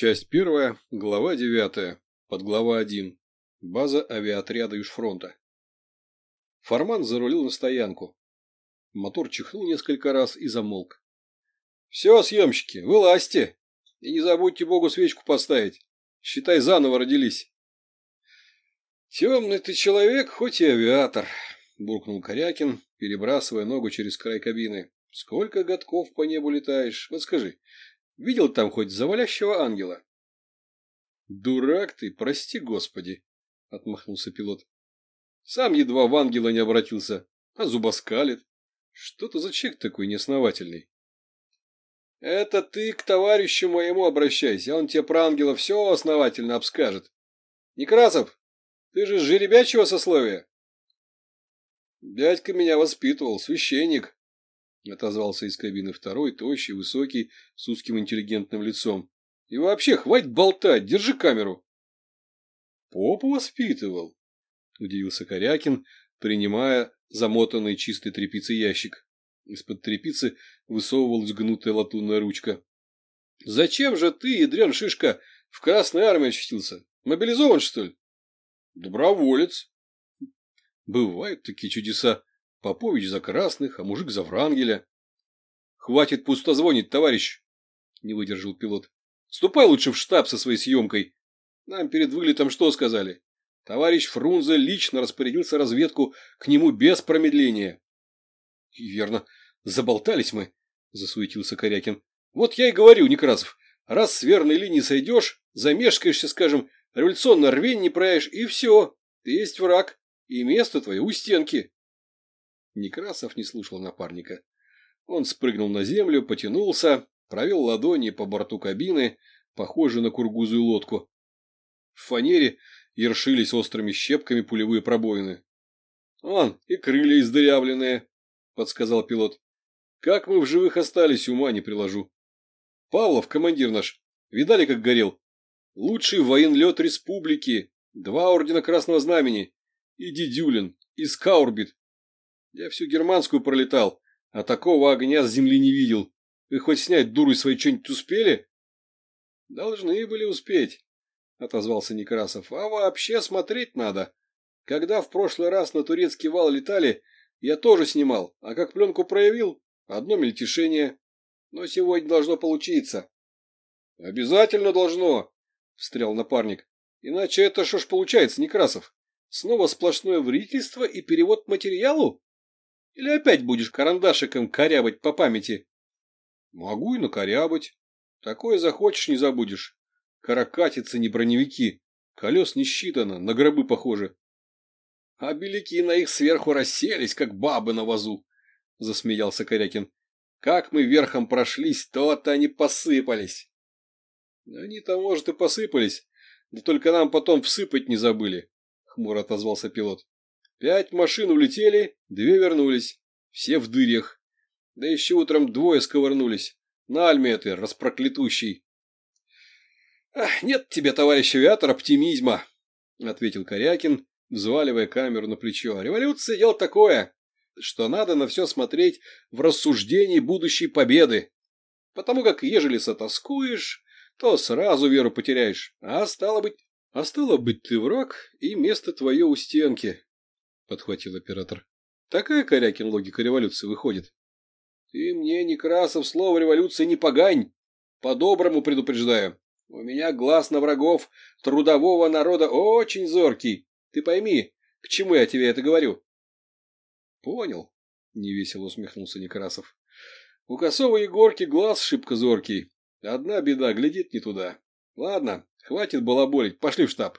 Часть первая, глава девятая, подглава один. База авиаотряда Южфронта. Форман зарулил на стоянку. Мотор чихнул несколько раз и замолк. — Все, съемщики, вылазьте! И не забудьте Богу свечку поставить. Считай, заново родились. — Темный ты человек, хоть и авиатор, — буркнул Корякин, перебрасывая ногу через край кабины. — Сколько годков по небу летаешь? Вот скажи, видел там хоть завалящего ангела? — Дурак ты, прости господи, — отмахнулся пилот. — Сам едва в ангела не обратился, а зубоскалит. Что ты за человек такой неосновательный? — Это ты к товарищу моему обращайся, он тебе про ангела все основательно обскажет. — Некрасов, ты же жеребячего сословия? — Дядька меня воспитывал, священник, — отозвался из кабины второй, тощий, высокий, с узким интеллигентным лицом. — И вообще, хватит болтать, держи камеру. — Попу воспитывал, — удивился Корякин, принимая замотанный чистой тряпицей ящик. Из-под тряпицы высовывалась гнутая латунная ручка. — Зачем же ты, ядрен шишка, в Красной Армии очутился? Мобилизован, что ли? — Доброволец. — Бывают такие чудеса. Попович за красных, а мужик за Врангеля. — Хватит пустозвонить, товарищ, — не выдержал пилот. — Ступай лучше в штаб со своей съемкой. Нам перед вылетом что сказали? Товарищ Фрунзе лично распорядился разведку к нему без промедления. — Верно, заболтались мы, — засуетился Корякин. — Вот я и говорю, Некрасов, раз с верной линии сойдешь, замешкаешься, скажем, революционно рвень не проявишь, и все, ты есть враг, и место твое у стенки. Некрасов не слушал напарника. Он спрыгнул на землю, потянулся, провел ладони по борту кабины, похожей на кургузую лодку. В фанере ершились острыми щепками пулевые пробоины. — Он, и крылья издырявленные, — подсказал пилот. — Как мы в живых остались, ума не приложу. Павлов, командир наш, видали, как горел? Лучший военлет республики, два ордена Красного Знамени, и Дидюлин, и Скаурбит, я всю германскую пролетал, а такого огня с земли не видел. Вы хоть снять дурой свои что-нибудь успели? — Должны были успеть, — отозвался Некрасов. — А вообще смотреть надо. Когда в прошлый раз на турецкий вал летали, я тоже снимал, а как пленку проявил, одно мельтешение. Но сегодня должно получиться. — Обязательно должно, — встрял напарник. — Иначе это что ж получается, Некрасов? Снова сплошное вредительство и перевод материалу? Или опять будешь карандашиком корябать по памяти? Могу и накорябать. Такое захочешь, не забудешь. Каракатицы не броневики. Колес не считано, на гробы похожи. А беляки на их сверху расселись, как бабы на вазу, — засмеялся Корякин. Как мы верхом прошлись, то-то они посыпались. Они-то, может, и посыпались, да только нам потом всыпать не забыли, — хмуро отозвался пилот. Пять машин улетели, две вернулись. Все в дырях. Да еще утром двое сковырнулись. На альме ты, распроклятущий. — Нет тебе, товарищ авиатор, оптимизма, — ответил Корякин, взваливая камеру на плечо. — Революция — дело такое, что надо на все смотреть в рассуждении будущей победы. Потому как, ежели сотоскуешь, то сразу веру потеряешь. А стало быть, а стало быть ты враг, и место твое у стенки подхватил оператор. Такая, Корякин, логика революции выходит. Ты мне, Некрасов, слово революция не погань. По-доброму предупреждаю. У меня глаз на врагов трудового народа очень зоркий. Ты пойми, к чему я тебе это говорю. Понял, невесело усмехнулся Некрасов. У косого Егорки глаз шибко зоркий. Одна беда, глядит не туда. Ладно, хватит балаболить, пошли в штаб.